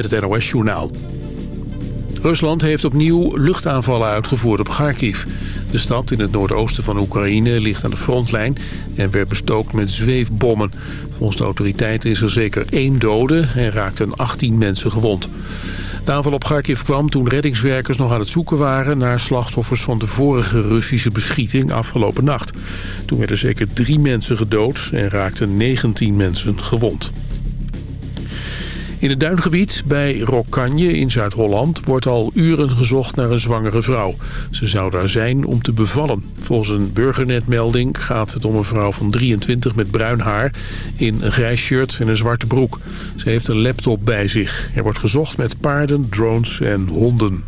met het NOS-journaal. Rusland heeft opnieuw luchtaanvallen uitgevoerd op Kharkiv. De stad in het noordoosten van Oekraïne ligt aan de frontlijn... en werd bestookt met zweefbommen. Volgens de autoriteiten is er zeker één dode en raakten 18 mensen gewond. De aanval op Kharkiv kwam toen reddingswerkers nog aan het zoeken waren... naar slachtoffers van de vorige Russische beschieting afgelopen nacht. Toen werden zeker drie mensen gedood en raakten 19 mensen gewond. In het duingebied bij Rokkanje in Zuid-Holland wordt al uren gezocht naar een zwangere vrouw. Ze zou daar zijn om te bevallen. Volgens een burgernetmelding gaat het om een vrouw van 23 met bruin haar... in een grijs shirt en een zwarte broek. Ze heeft een laptop bij zich. Er wordt gezocht met paarden, drones en honden.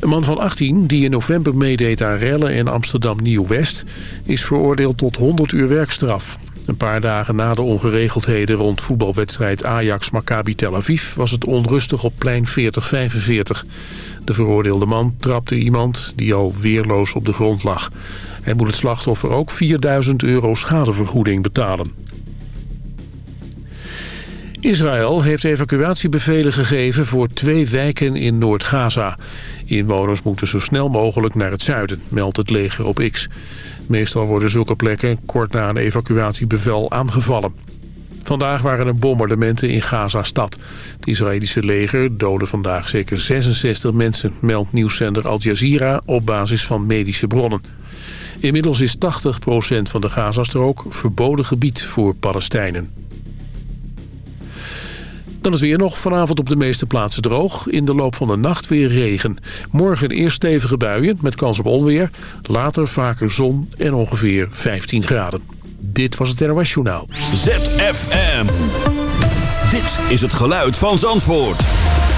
Een man van 18 die in november meedeed aan rellen in Amsterdam Nieuw-West... is veroordeeld tot 100 uur werkstraf. Een paar dagen na de ongeregeldheden rond voetbalwedstrijd Ajax-Maccabi Tel Aviv... was het onrustig op plein 4045. De veroordeelde man trapte iemand die al weerloos op de grond lag. Hij moet het slachtoffer ook 4000 euro schadevergoeding betalen. Israël heeft evacuatiebevelen gegeven voor twee wijken in Noord-Gaza. Inwoners moeten zo snel mogelijk naar het zuiden, meldt het leger op X. Meestal worden zulke plekken kort na een evacuatiebevel aangevallen. Vandaag waren er bombardementen in Gaza-stad. Het Israëlische leger doodde vandaag zeker 66 mensen... meldt nieuwszender Al Jazeera op basis van medische bronnen. Inmiddels is 80% van de Gazastrook verboden gebied voor Palestijnen. Dan is weer nog vanavond op de meeste plaatsen droog. In de loop van de nacht weer regen. Morgen eerst stevige buien met kans op onweer. Later vaker zon en ongeveer 15 graden. Dit was het NOS Journaal. ZFM. Dit is het geluid van Zandvoort.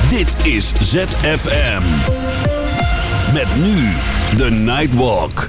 Dit is ZFM. Met nu de Nightwalk.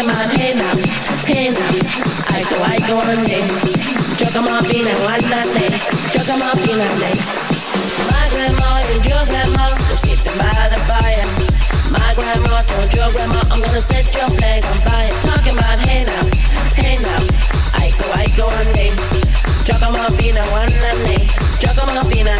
que maneja, cena, alto, alto, ande, choca más fina, guárdate, choca más fina, My grandma is your grandma, sitting by the fire. My grandma told your grandma, I'm gonna set your flag on fire. Talking about hey now, hey now, Aiko, Aiko, ande, choca más fina, guárdate, choca más fina,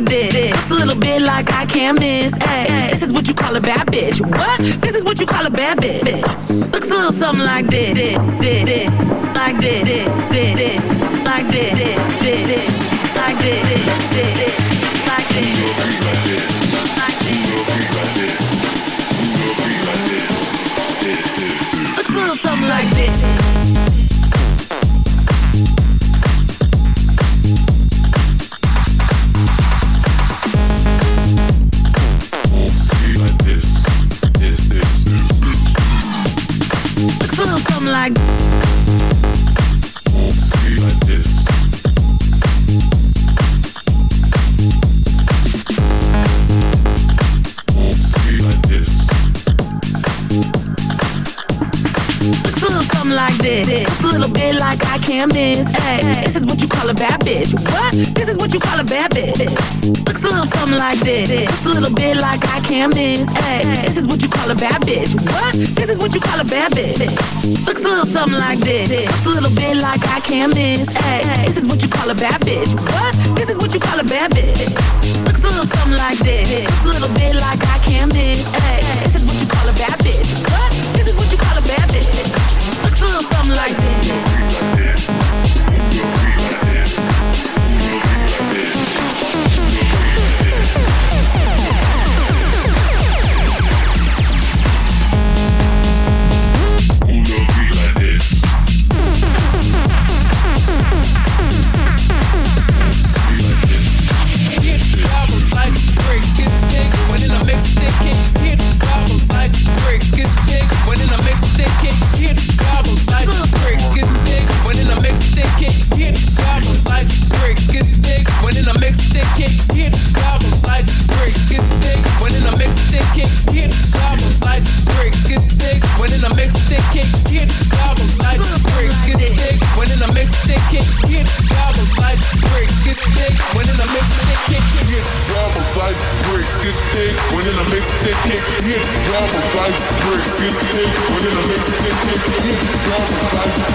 like this. Looks a little bit like I can't miss. Hey, this is what you call a bad bitch. What? This is what you call a bad bitch. Looks a little something like this. Like this. Like this. Like this. Like this. Like this. like this. Just a little bit like I can miss. Hey, this is what you call a bad bitch. What? This is what you call a bad bitch. Looks a little something like this. Just a little bit like I can miss. Hey, this is what you call a bad bitch. What? This is what you call a bad bitch. Looks a little something like this. Just a little bit like I can miss. Hey, Thank.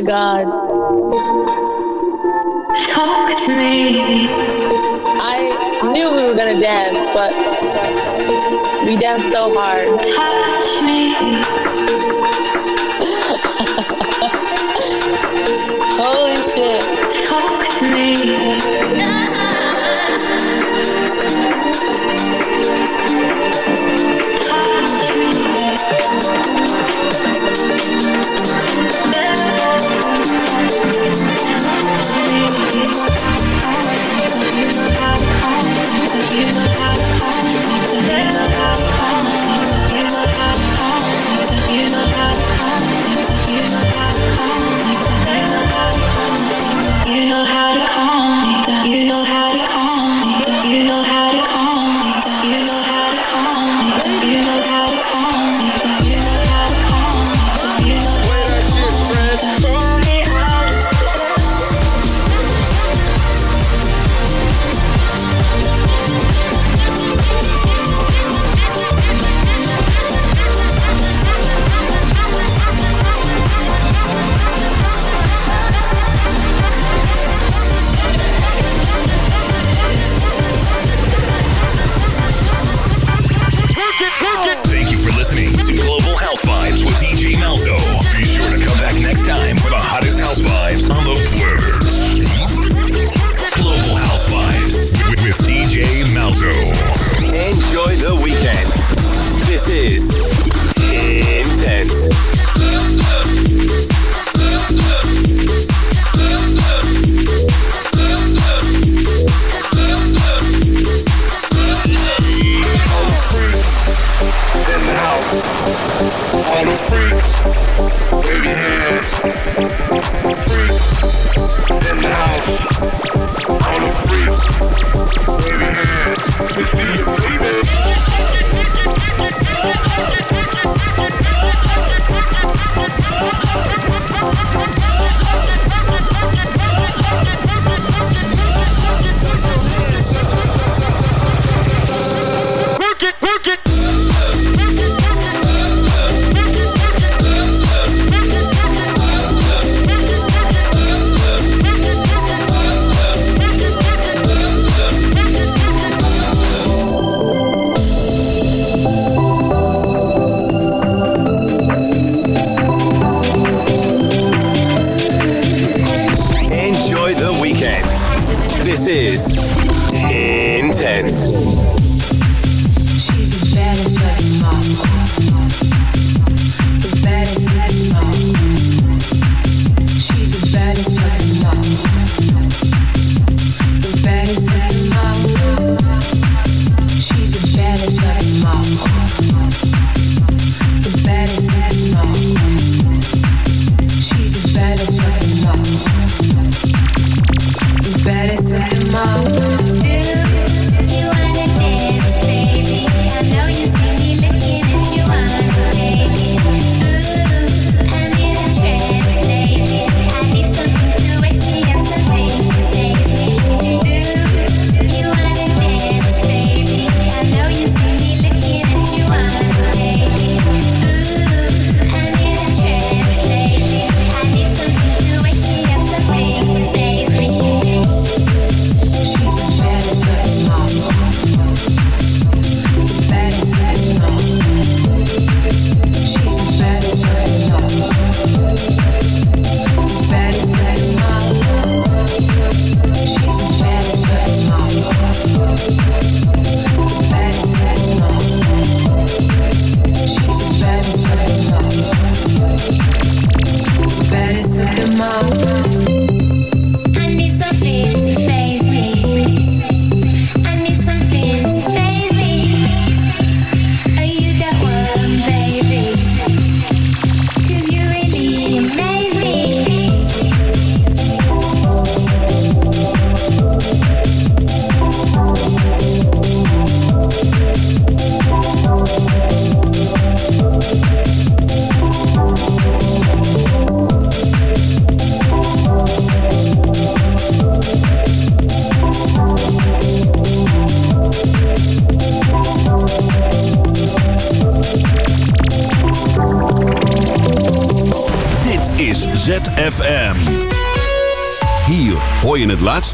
my God. Talk to me. I knew we were gonna dance, but we danced so hard. Touch me. Holy shit. Talk to me.